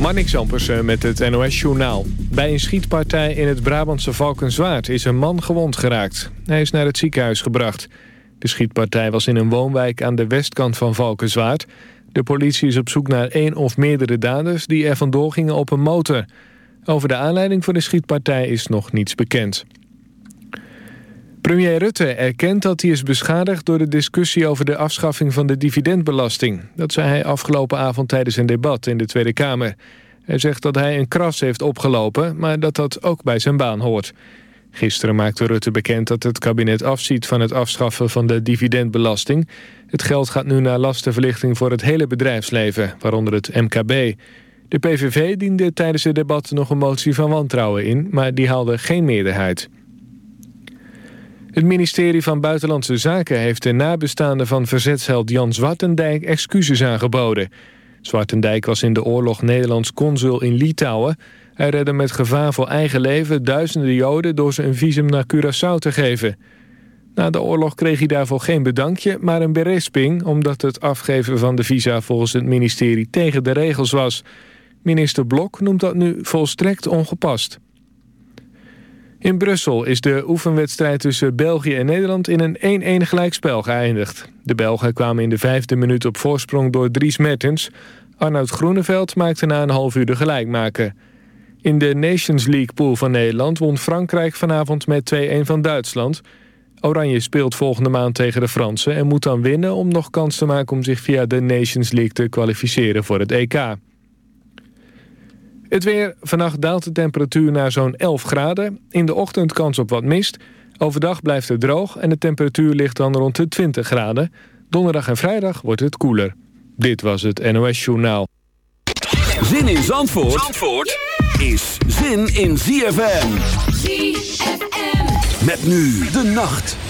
Marnix Ampersen met het NOS-journaal. Bij een schietpartij in het Brabantse Valkenswaard is een man gewond geraakt. Hij is naar het ziekenhuis gebracht. De schietpartij was in een woonwijk aan de westkant van Valkenswaard. De politie is op zoek naar één of meerdere daders die er vandoor gingen op een motor. Over de aanleiding voor de schietpartij is nog niets bekend. Premier Rutte erkent dat hij is beschadigd door de discussie over de afschaffing van de dividendbelasting. Dat zei hij afgelopen avond tijdens een debat in de Tweede Kamer. Hij zegt dat hij een kras heeft opgelopen, maar dat dat ook bij zijn baan hoort. Gisteren maakte Rutte bekend dat het kabinet afziet van het afschaffen van de dividendbelasting. Het geld gaat nu naar lastenverlichting voor het hele bedrijfsleven, waaronder het MKB. De PVV diende tijdens het debat nog een motie van wantrouwen in, maar die haalde geen meerderheid. Het ministerie van Buitenlandse Zaken heeft de nabestaanden van verzetsheld Jan Zwartendijk excuses aangeboden. Zwartendijk was in de oorlog Nederlands consul in Litouwen. Hij redde met gevaar voor eigen leven duizenden Joden door ze een visum naar Curaçao te geven. Na de oorlog kreeg hij daarvoor geen bedankje, maar een berisping... omdat het afgeven van de visa volgens het ministerie tegen de regels was. Minister Blok noemt dat nu volstrekt ongepast. In Brussel is de oefenwedstrijd tussen België en Nederland in een 1-1 gelijkspel geëindigd. De Belgen kwamen in de vijfde minuut op voorsprong door Dries Mertens. Arnoud Groeneveld maakte na een half uur de gelijkmaker. In de Nations League pool van Nederland won Frankrijk vanavond met 2-1 van Duitsland. Oranje speelt volgende maand tegen de Fransen en moet dan winnen om nog kans te maken om zich via de Nations League te kwalificeren voor het EK. Het weer. Vannacht daalt de temperatuur naar zo'n 11 graden. In de ochtend kans op wat mist. Overdag blijft het droog en de temperatuur ligt dan rond de 20 graden. Donderdag en vrijdag wordt het koeler. Dit was het NOS Journaal. Zin in Zandvoort, Zandvoort is zin in ZFM. ZFM. Met nu de nacht.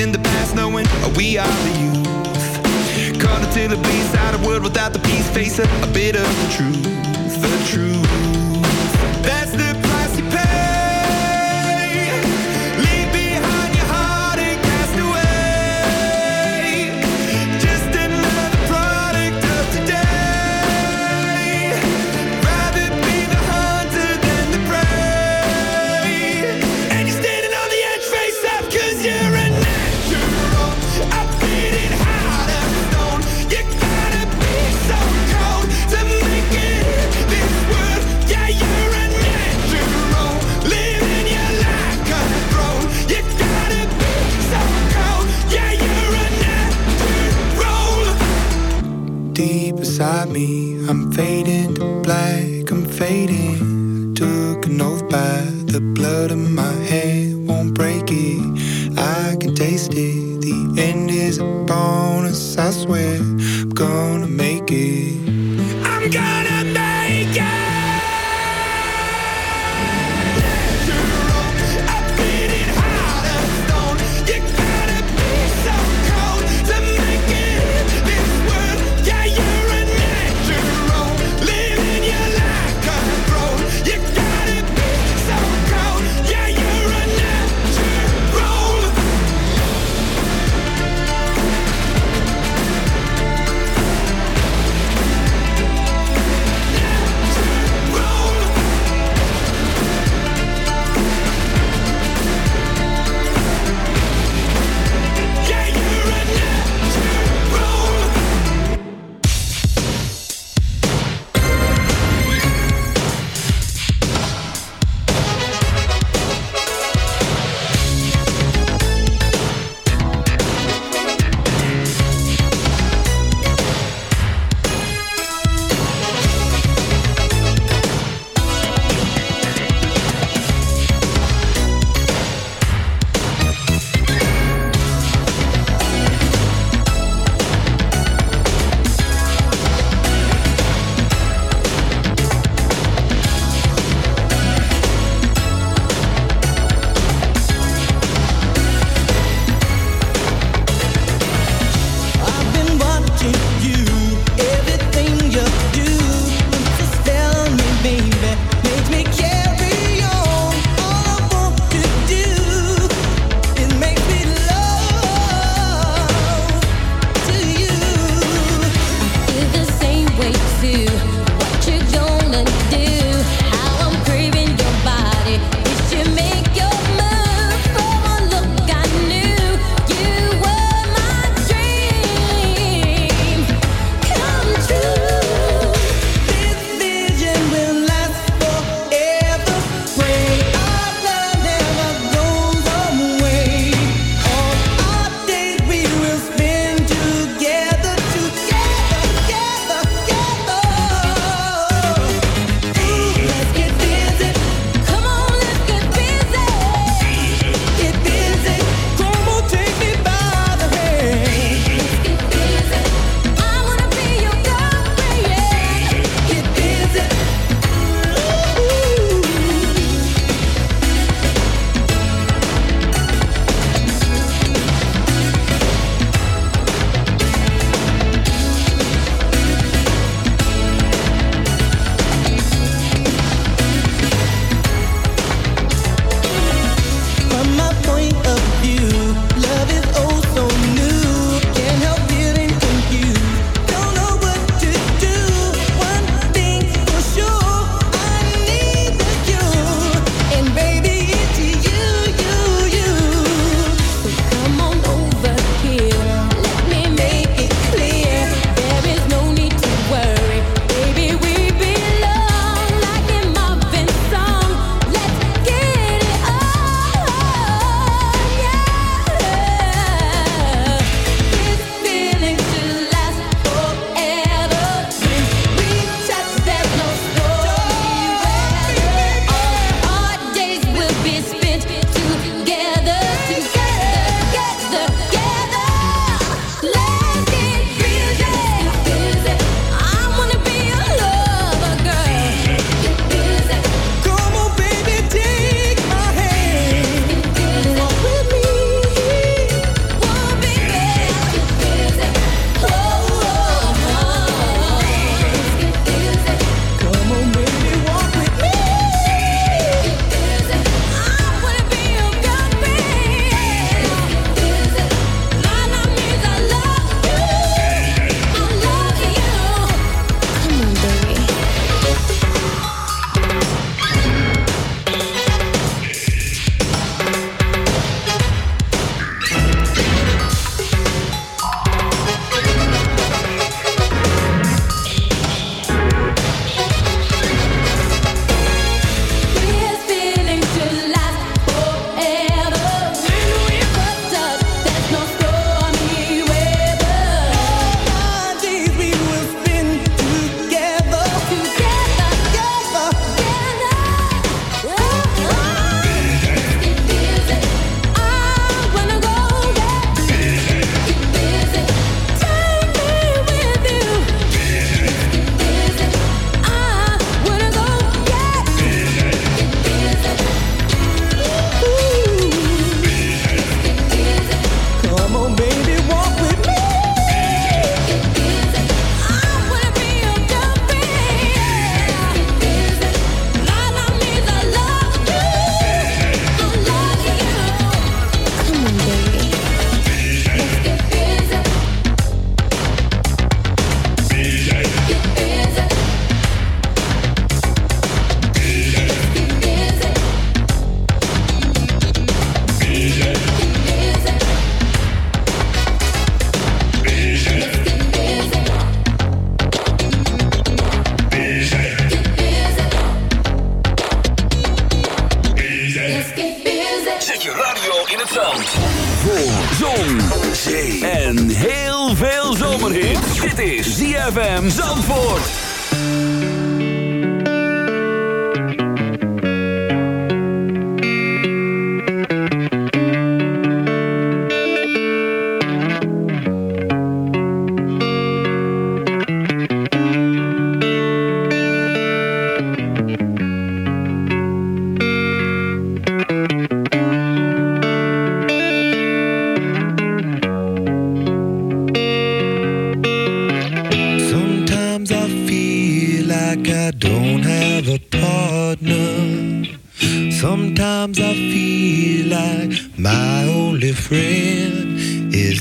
Find the past, knowing we are the youth. Caught until the bleeds out of world without the peace, face a, a bit of the truth, the truth.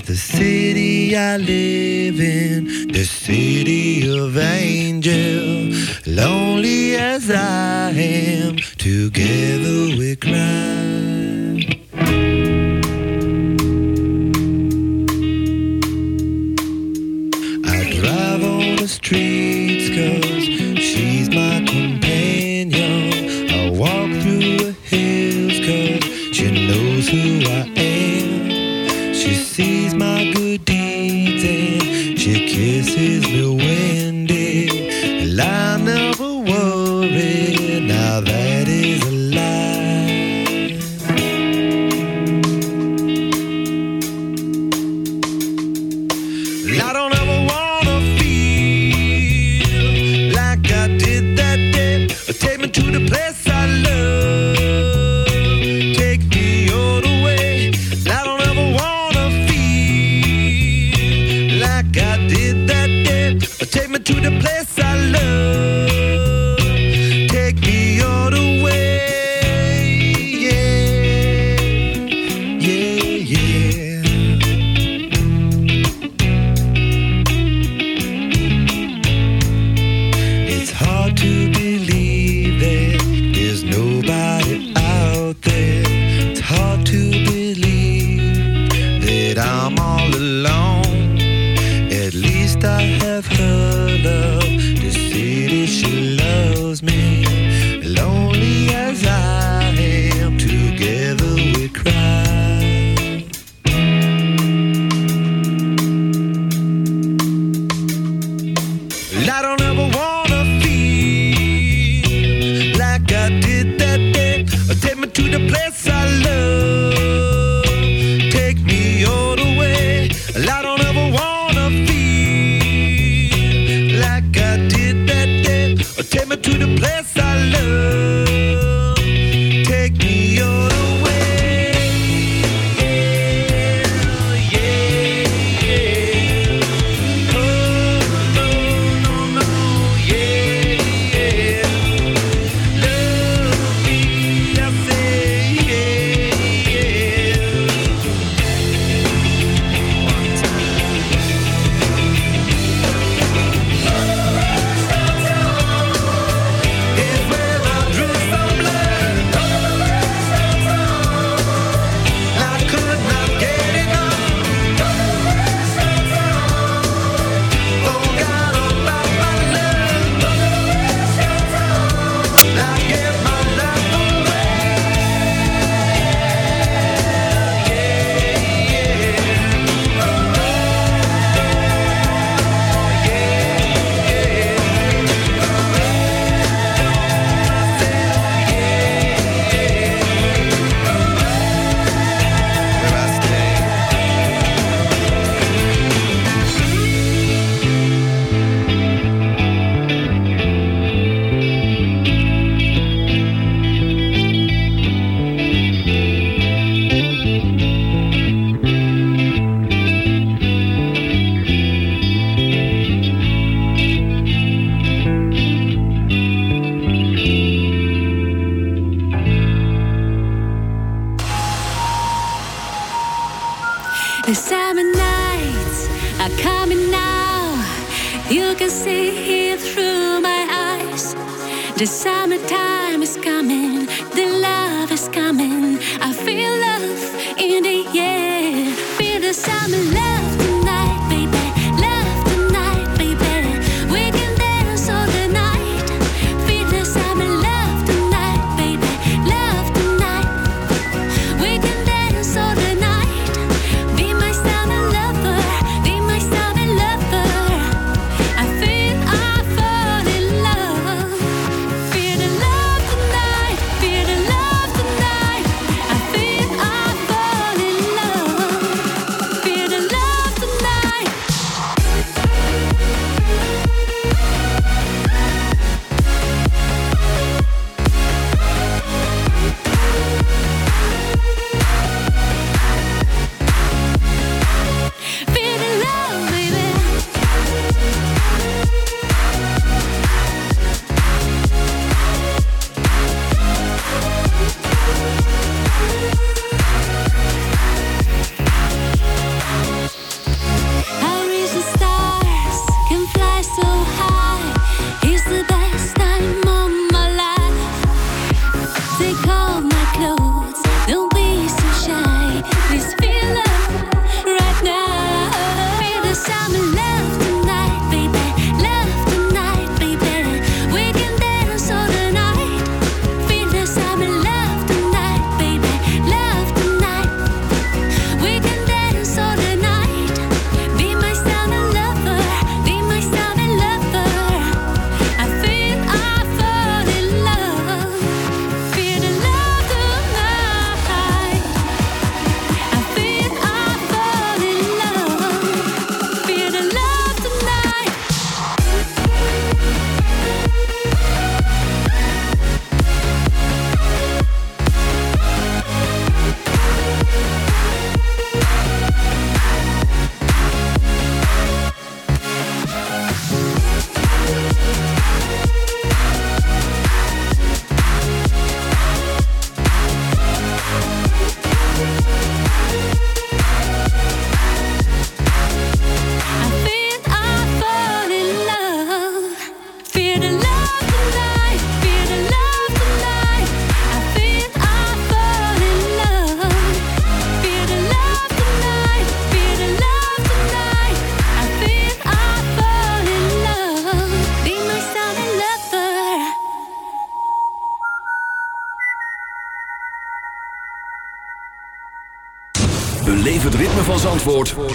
the city I live in, the city of angel. Lonely as I am, together we cry. Summer nights are coming now. You can see it through my eyes. The summertime is coming, the love is coming. I feel love in the air. Feel the summer love.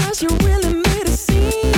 Cause you really made a scene.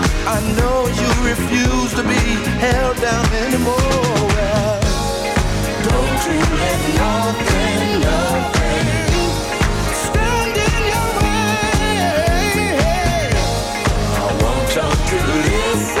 I know you refuse to be held down anymore. Don't you let nothing, nothing stand in your way. I want you to listen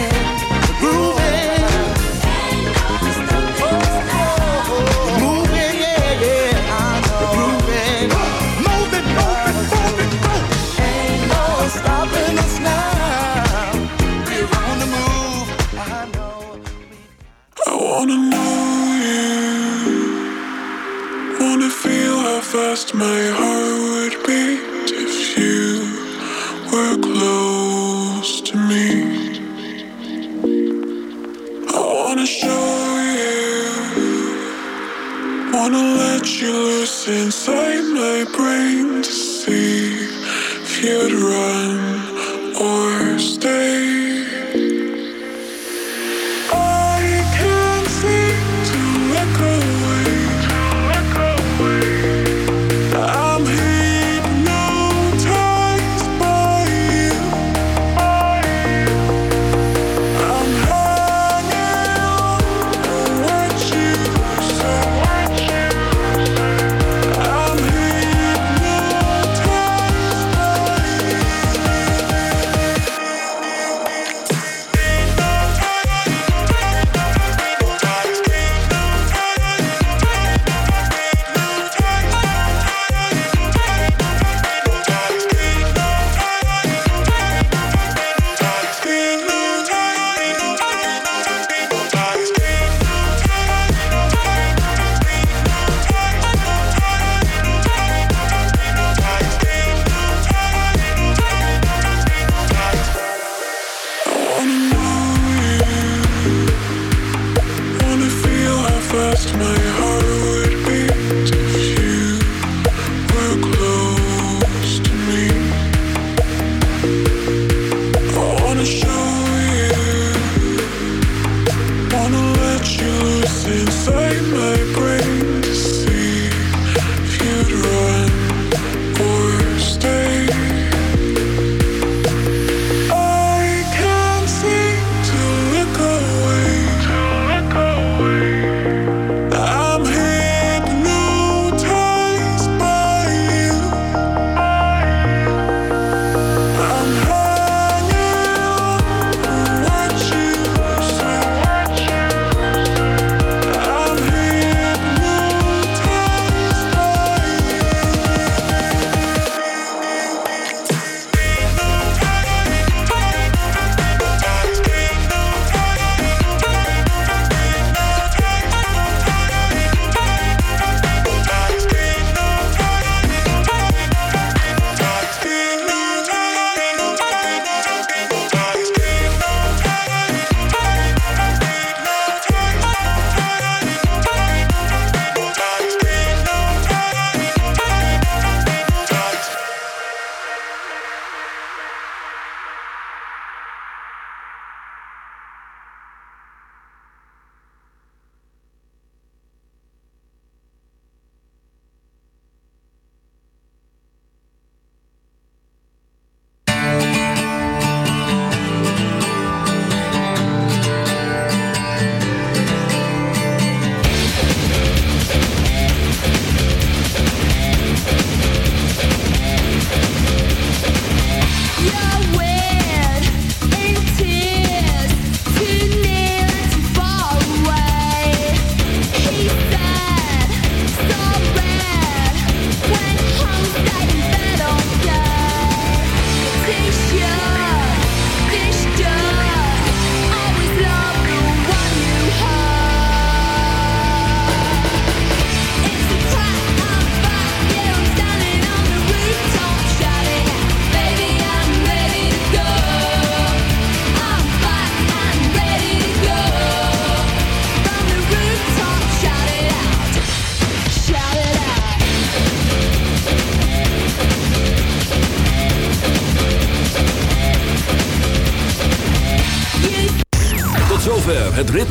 I wanna know